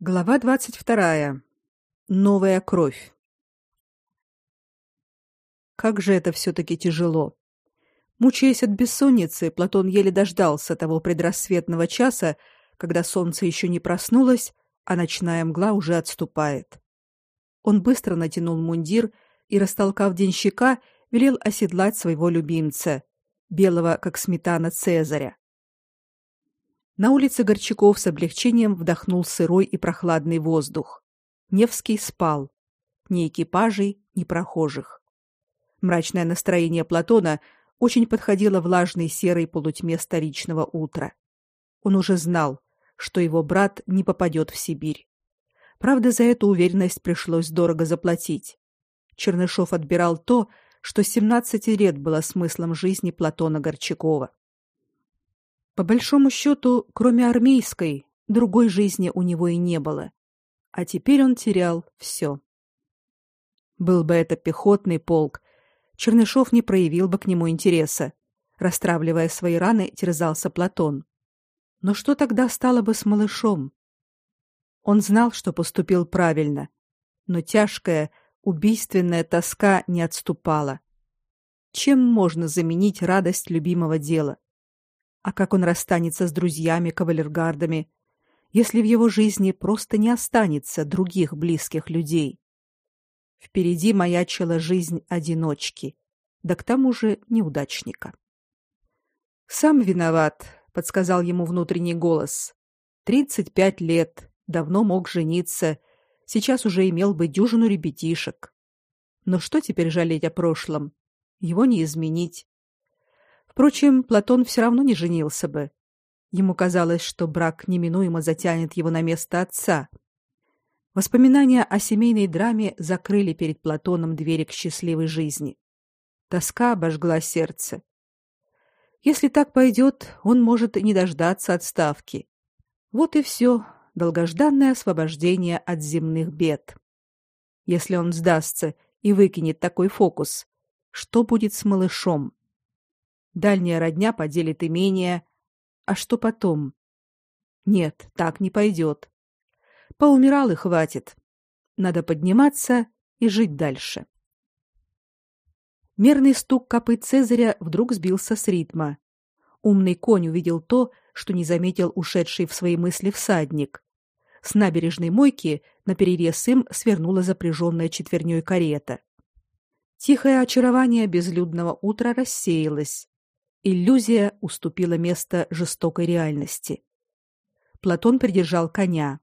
Глава двадцать вторая. Новая кровь. Как же это все таки тяжело. Мучаясь от бессонницы, Платон еле дождался того предрассветного часа, когда солнце еще не проснулось, а ночная мгла уже отступает. Он быстро натянул мундир и, растолкав денщика, велел оседлать своего любимца, белого как сметана Цезаря. На улице Горчаков с облегчением вдохнул сырой и прохладный воздух. Невский спал. Ни экипажей, ни прохожих. Мрачное настроение Платона очень подходило влажной серой полутьме столичного утра. Он уже знал, что его брат не попадет в Сибирь. Правда, за эту уверенность пришлось дорого заплатить. Чернышов отбирал то, что с 17 лет было смыслом жизни Платона Горчакова. По большому счету, кроме армейской, другой жизни у него и не было. А теперь он терял все. Был бы это пехотный полк, Чернышов не проявил бы к нему интереса. Растравливая свои раны, терзался Платон. Но что тогда стало бы с малышом? Он знал, что поступил правильно, но тяжкая, убийственная тоска не отступала. Чем можно заменить радость любимого дела? А как он расстанется с друзьями-кавалергардами, если в его жизни просто не останется других близких людей? Впереди маячила жизнь одиночки, да к тому же неудачника. Сам виноват, подсказал ему внутренний голос. Тридцать пять лет, давно мог жениться, сейчас уже имел бы дюжину ребятишек. Но что теперь жалеть о прошлом? Его не изменить. Впрочем, Платон все равно не женился бы. Ему казалось, что брак неминуемо затянет его на место отца. Воспоминания о семейной драме закрыли перед Платоном двери к счастливой жизни. Тоска обожгла сердце. Если так пойдет, он может не дождаться отставки. Вот и все, долгожданное освобождение от земных бед. Если он сдастся и выкинет такой фокус, что будет с малышом? Дальняя родня поделит имение. А что потом? Нет, так не пойдет. Поумирал и хватит. Надо подниматься и жить дальше. Мерный стук копыт Цезаря вдруг сбился с ритма. Умный конь увидел то, что не заметил ушедший в свои мысли всадник. С набережной мойки на перерез им свернула запряженная четверней карета. Тихое очарование безлюдного утра рассеялось. Иллюзия уступила место жестокой реальности. Платон придержал коня.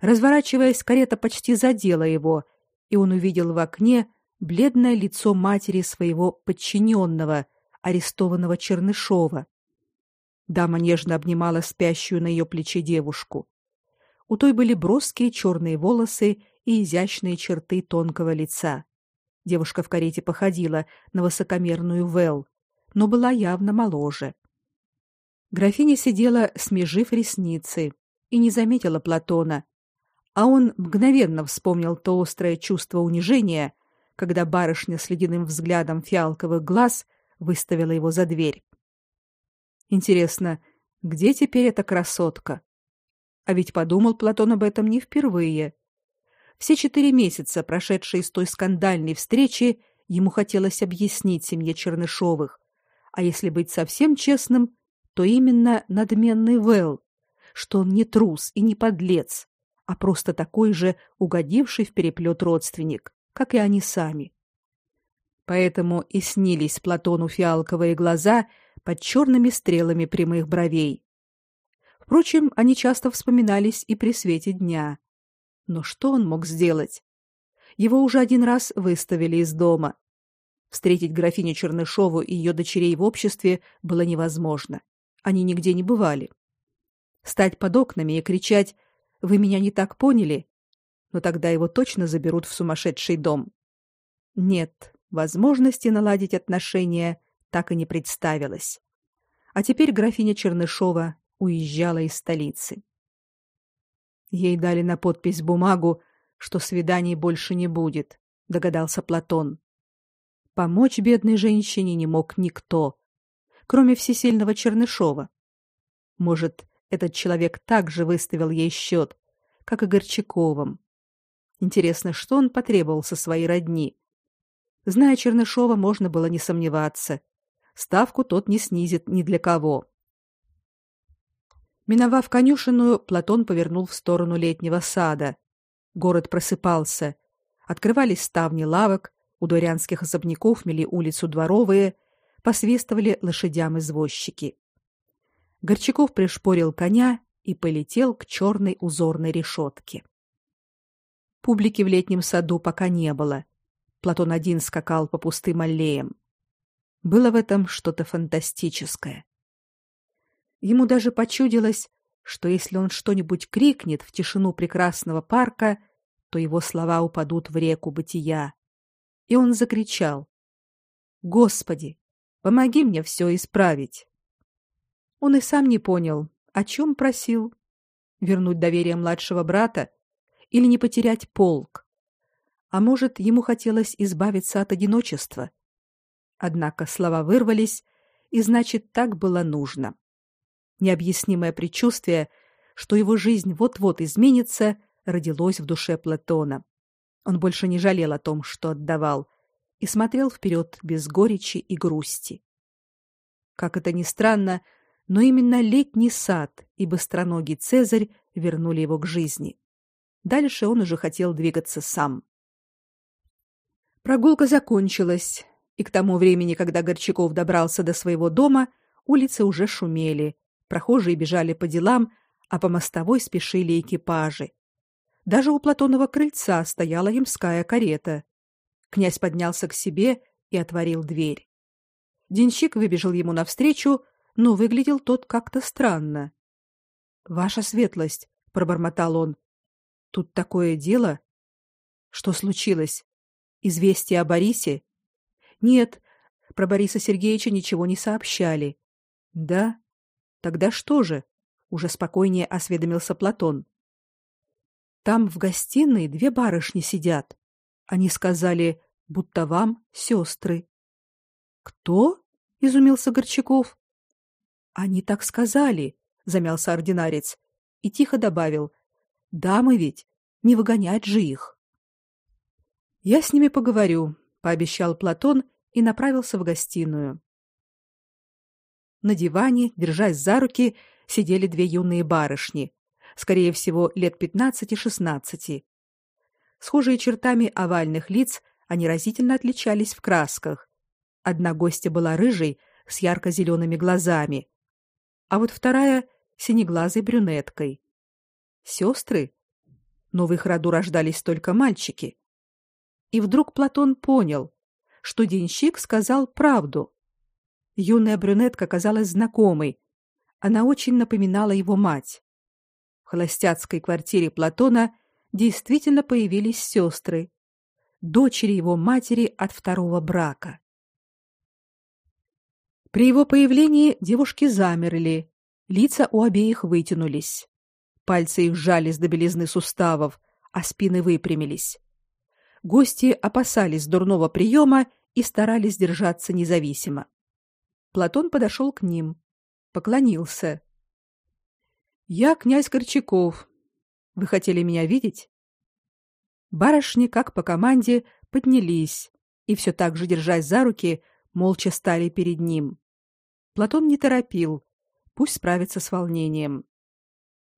Разворачиваясь, карета почти задела его, и он увидел в окне бледное лицо матери своего подчиненного, арестованного Чернышова. Дама нежно обнимала спящую на ее плече девушку. У той были броские черные волосы и изящные черты тонкого лица. Девушка в карете походила на высокомерную Вэл, но была явно моложе. Графиня сидела, смежив ресницы, и не заметила Платона, а он мгновенно вспомнил то острое чувство унижения, когда барышня с ледяным взглядом фиалковых глаз выставила его за дверь. Интересно, где теперь эта красотка? А ведь подумал Платон об этом не впервые. Все четыре месяца, прошедшие с той скандальной встречи, ему хотелось объяснить семье Чернышовых, а если быть совсем честным, то именно надменный Вэл, что он не трус и не подлец, а просто такой же угодивший в переплет родственник, как и они сами. Поэтому и снились Платону фиалковые глаза под черными стрелами прямых бровей. Впрочем, они часто вспоминались и при свете дня. Но что он мог сделать? Его уже один раз выставили из дома. Встретить графиню Чернышову и ее дочерей в обществе было невозможно. Они нигде не бывали. Стать под окнами и кричать «Вы меня не так поняли?» Но тогда его точно заберут в сумасшедший дом. Нет, возможности наладить отношения так и не представилось. А теперь графиня Чернышова уезжала из столицы. Ей дали на подпись бумагу, что свиданий больше не будет, догадался Платон. Помочь бедной женщине не мог никто, кроме всесильного Чернышова. Может, этот человек также выставил ей счет, как и Горчаковым. Интересно, что он потребовал со своей родни. Зная Чернышова, можно было не сомневаться. Ставку тот не снизит ни для кого. Миновав конюшенную, Платон повернул в сторону летнего сада. Город просыпался. Открывались ставни лавок, у дворянских особняков мели улицу дворовые, посвистывали лошадям извозчики. Горчаков пришпорил коня и полетел к черной узорной решетке. Публики в летнем саду пока не было. Платон один скакал по пустым аллеям. Было в этом что-то фантастическое. Ему даже почудилось, что если он что-нибудь крикнет в тишину прекрасного парка, то его слова упадут в реку бытия. И он закричал: "Господи, помоги мне все исправить". Он и сам не понял, о чем просил: вернуть доверие младшего брата или не потерять полк. А может, ему хотелось избавиться от одиночества. Однако слова вырвались, и значит, так было нужно. Необъяснимое предчувствие, что его жизнь вот-вот изменится, родилось в душе Платона. Он больше не жалел о том, что отдавал, и смотрел вперед без горечи и грусти. Как это ни странно, но именно летний сад и быстроногий Цезарь вернули его к жизни. Дальше он уже хотел двигаться сам. Прогулка закончилась, и к тому времени, когда Горчаков добрался до своего дома, улицы уже шумели, прохожие бежали по делам, а по мостовой спешили экипажи. Даже у Платонова крыльца стояла ямская карета. Князь поднялся к себе и отворил дверь. Денщик выбежал ему навстречу, но выглядел тот как-то странно. Ваша светлость, пробормотал он. Тут такое дело? Что случилось? Известие о Борисе? Нет, про Бориса Сергеевича ничего не сообщали. Да? Тогда что же? Уже спокойнее осведомился Платон. Там в гостиной две барышни сидят. Они сказали, будто вам сестры. Кто? изумился Горчаков. Они так сказали, замялся ординарец и тихо добавил: "Дамы ведь, не выгонять же их". Я с ними поговорю, пообещал Платон и направился в гостиную. На диване, держась за руки, сидели две юные барышни, скорее всего, лет пятнадцати-шестнадцати. Схожие чертами овальных лиц, они разительно отличались в красках. Одна гостья была рыжей, с ярко зелеными глазами, а вот вторая синеглазой брюнеткой. Сестры? Но в их роду рождались только мальчики. И вдруг Платон понял, что денщик сказал правду. Юная брюнетка казалась знакомой. Она очень напоминала его мать. В холостяцкой квартире Платона действительно появились сестры, дочери его матери от второго брака. При его появлении девушки замерли, лица у обеих вытянулись. Пальцы их сжались до белизны суставов, а спины выпрямились. Гости опасались дурного приема и старались держаться независимо. Платон подошел к ним, поклонился. Я князь Корчаков. Вы хотели меня видеть? Барышни, как по команде, поднялись и все так же держась за руки, молча стали перед ним. Платон не торопил, пусть справится с волнением.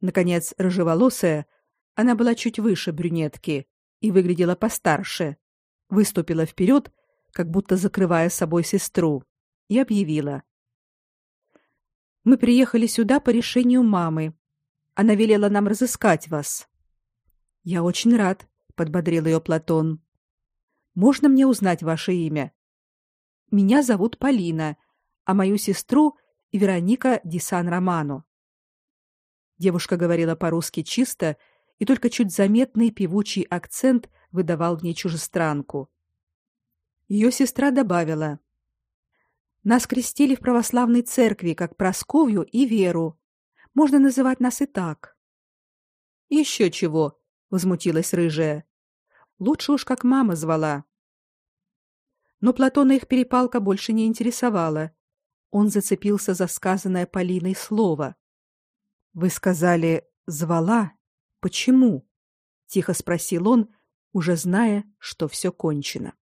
Наконец, рыжеволосая, она была чуть выше брюнетки и выглядела постарше, выступила вперед, как будто закрывая собой сестру, и объявила: "Мы приехали сюда по решению мамы. Она велела нам разыскать вас". "Я очень рад", подбодрил ее Платон. "Можно мне узнать ваше имя?" "Меня зовут Полина, а мою сестру Вероника Дисан Романо". Девушка говорила по-русски чисто, и только чуть заметный певучий акцент выдавал в ней чужестранку. Ее сестра добавила: Нас крестили в православной церкви как Просковью и Веру. Можно называть нас и так. Еще чего, возмутилась рыжая. Лучше уж как мама звала. Но Платона их перепалка больше не интересовала. Он зацепился за сказанное Полиной слово. Вы сказали звала? Почему? тихо спросил он, уже зная, что все кончено.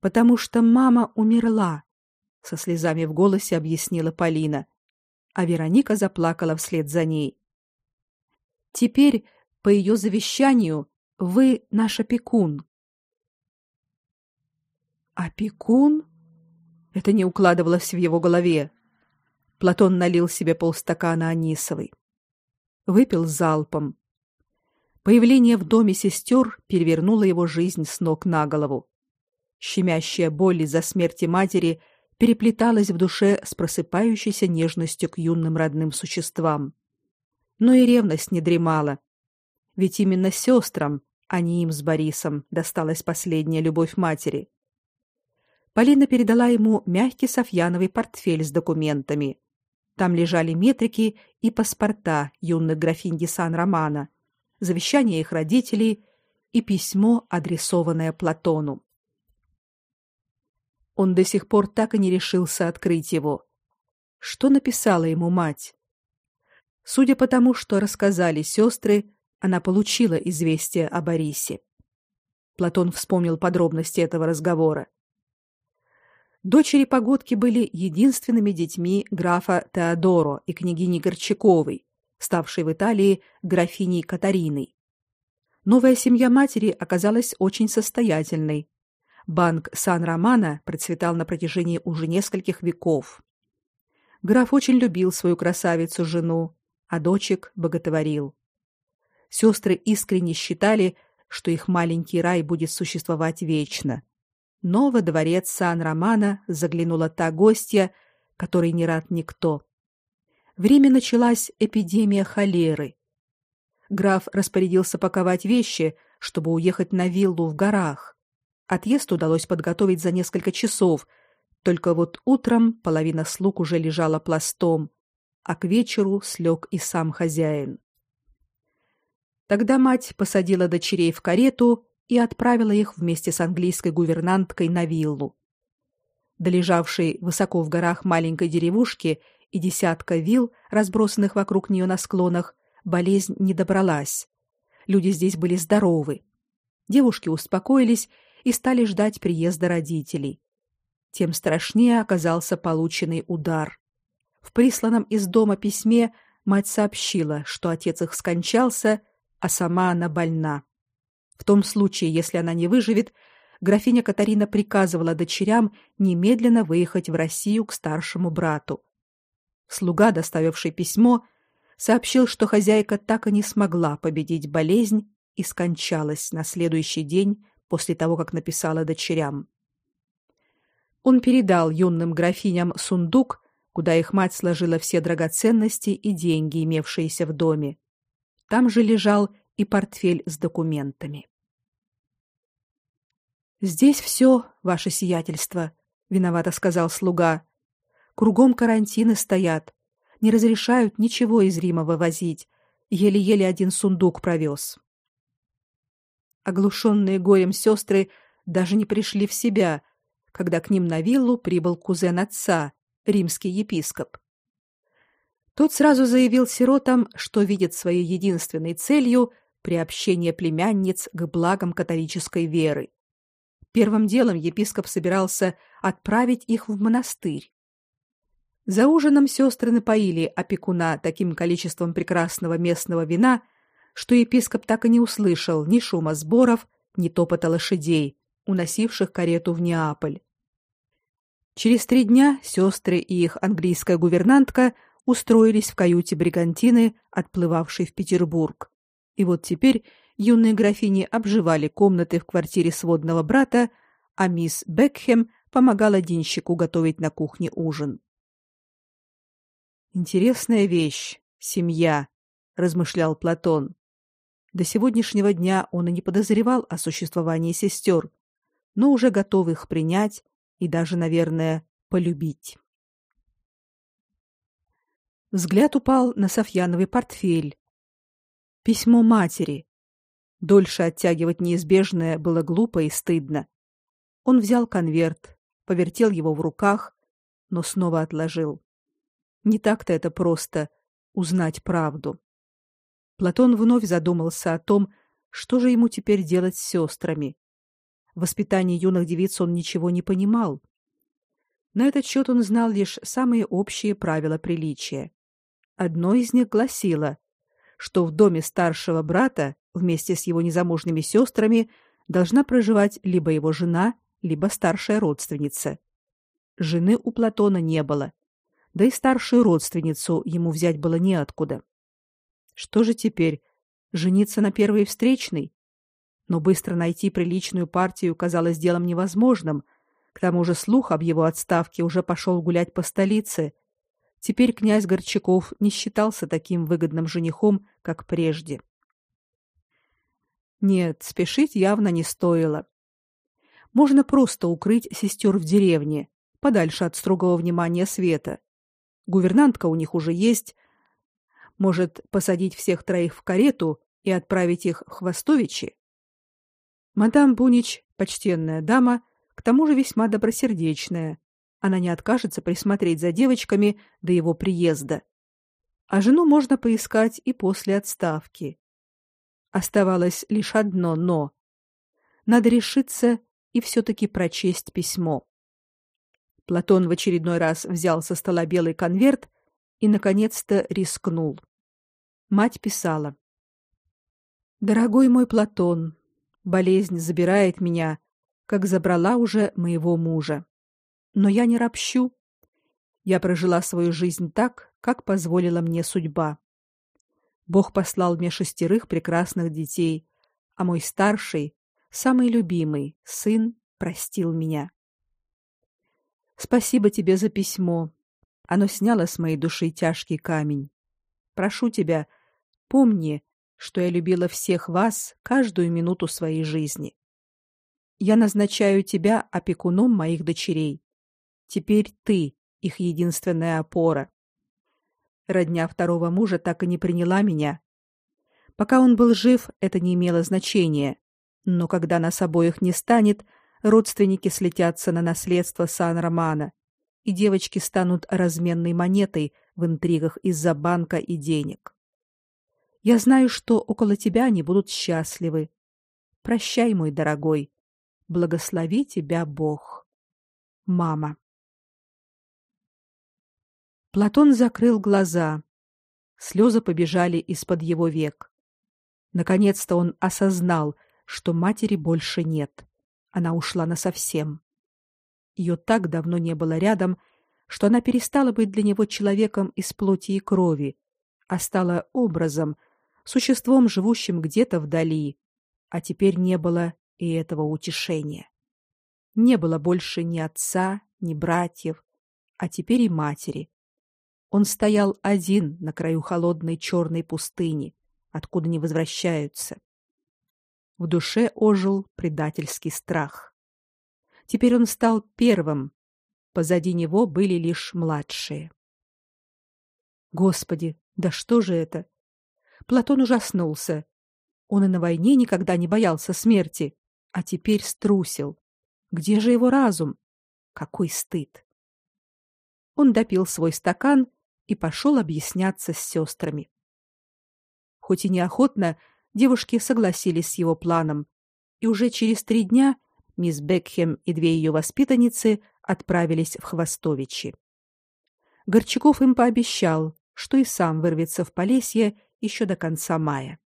Потому что мама умерла, со слезами в голосе объяснила Полина, а Вероника заплакала вслед за ней. Теперь, по ее завещанию, вы наш опекун. Опекун? Это не укладывалось в его голове. Платон налил себе полстакана анисовой. Выпил залпом. Появление в доме сестер перевернуло его жизнь с ног на голову. Щемящая боль из-за смерти матери переплеталась в душе с просыпающейся нежностью к юным родным существам. Но и ревность не дремала. Ведь именно сестрам, а не им с Борисом, досталась последняя любовь матери. Полина передала ему мягкий софьяновый портфель с документами. Там лежали метрики и паспорта юных графинь де Сан-Романа, завещание их родителей и письмо, адресованное Платону. Он до сих пор так и не решился открыть его. Что написала ему мать? Судя по тому, что рассказали сестры, она получила известие о Борисе. Платон вспомнил подробности этого разговора. Дочери Погодки были единственными детьми графа Теодоро и княгини Горчаковой, ставшей в Италии графиней Катариной. Новая семья матери оказалась очень состоятельной. Банк Сан-Романо процветал на протяжении уже нескольких веков. Граф очень любил свою красавицу-жену, а дочек боготворил. Сестры искренне считали, что их маленький рай будет существовать вечно но во дворец Сан-Романа заглянула та гостья, которой не рад никто. В Риме началась эпидемия холеры. Граф распорядился паковать вещи, чтобы уехать на виллу в горах. Отъезд удалось подготовить за несколько часов, только вот утром половина слуг уже лежала пластом, а к вечеру слег и сам хозяин. Тогда мать посадила дочерей в карету и отправила их вместе с английской гувернанткой на виллу. До лежавшей высоко в горах маленькой деревушки и десятка вилл, разбросанных вокруг нее на склонах, болезнь не добралась. Люди здесь были здоровы. Девушки успокоились и стали ждать приезда родителей. Тем страшнее оказался полученный удар. В присланном из дома письме мать сообщила, что отец их скончался, а сама она больна. В том случае, если она не выживет, графиня Катарина приказывала дочерям немедленно выехать в Россию к старшему брату. Слуга, доставивший письмо, сообщил, что хозяйка так и не смогла победить болезнь и скончалась на следующий день после того, как написала дочерям. Он передал юным графиням сундук, куда их мать сложила все драгоценности и деньги, имевшиеся в доме. Там же лежал и портфель с документами. Здесь все, ваше сиятельство, виновато сказал слуга. Кругом карантины стоят, не разрешают ничего из Рима вывозить. Еле-еле один сундук провез. Оглушенные горем сестры даже не пришли в себя, когда к ним на виллу прибыл кузен отца, римский епископ. Тот сразу заявил сиротам, что видит своей единственной целью приобщение племянниц к благам католической веры. Первым делом епископ собирался отправить их в монастырь. За ужином сестры напоили опекуна таким количеством прекрасного местного вина, что епископ так и не услышал ни шума сборов, ни топота лошадей, уносивших карету в Неаполь. Через три дня сестры и их английская гувернантка устроились в каюте бригантины, отплывавшей в Петербург. И вот теперь юные графини обживали комнаты в квартире сводного брата, а мисс Бекхэм помогала денщику готовить на кухне ужин. Интересная вещь семья, размышлял Платон. До сегодняшнего дня он и не подозревал о существовании сестер, но уже готов их принять и даже, наверное, полюбить. Взгляд упал на Софьяновый портфель, Письмо матери. Дольше оттягивать неизбежное было глупо и стыдно. Он взял конверт, повертел его в руках, но снова отложил. Не так-то это просто узнать правду. Платон вновь задумался о том, что же ему теперь делать с сестрами. В воспитании юных девиц он ничего не понимал. На этот счет он знал лишь самые общие правила приличия. Одно из них гласило, что в доме старшего брата вместе с его незамужними сестрами должна проживать либо его жена, либо старшая родственница. Жены у Платона не было, да и старшую родственницу ему взять было неоткуда. Что же теперь? Жениться на первой встречной? Но быстро найти приличную партию казалось делом невозможным. К тому же слух об его отставке уже пошел гулять по столице. Теперь князь Горчаков не считался таким выгодным женихом, как прежде. Нет, спешить явно не стоило. Можно просто укрыть сестер в деревне, подальше от строгого внимания света. Гувернантка у них уже есть, может, посадить всех троих в карету и отправить их в Хвостовичи? Мадам Бунич, почтенная дама, к тому же весьма добросердечная. Она не откажется присмотреть за девочками до его приезда. А жену можно поискать и после отставки. Оставалось лишь одно «но». Надо решиться и все-таки прочесть письмо. Платон в очередной раз взял со стола белый конверт и, наконец-то, рискнул. Мать писала. «Дорогой мой Платон, болезнь забирает меня, как забрала уже моего мужа. Но я не ропщу. Я прожила свою жизнь так, как позволила мне судьба. Бог послал мне шестерых прекрасных детей, а мой старший, самый любимый, сын, простил меня. Спасибо тебе за письмо. Оно сняло с моей души тяжкий камень. Прошу тебя, Помни, что я любила всех вас каждую минуту своей жизни. Я назначаю тебя опекуном моих дочерей. Теперь ты их единственная опора. Родня второго мужа так и не приняла меня. Пока он был жив, это не имело значения, но когда нас обоих не станет, родственники слетятся на наследство Сан-Романа, и девочки станут разменной монетой в интригах из-за банка и денег. Я знаю, что около тебя они будут счастливы. Прощай, мой дорогой. Благослови тебя Бог. Мама. Платон закрыл глаза. Слезы побежали из-под его век. Наконец-то он осознал, что матери больше нет. Она ушла насовсем. Ее так давно не было рядом, что она перестала быть для него человеком из плоти и крови, а стала образом, существом, живущим где-то вдали, а теперь не было и этого утешения. Не было больше ни отца, ни братьев, а теперь и матери. Он стоял один на краю холодной черной пустыни, откуда не возвращаются. В душе ожил предательский страх. Теперь он стал первым. Позади него были лишь младшие. Господи, да что же это? Платон ужаснулся. Он и на войне никогда не боялся смерти, а теперь струсил. Где же его разум? Какой стыд! Он допил свой стакан и пошел объясняться с сестрами. Хоть и неохотно, девушки согласились с его планом, и уже через три дня мисс Бекхем и две ее воспитанницы отправились в Хвостовичи. Горчаков им пообещал, что и сам вырвется в Полесье еще до конца мая.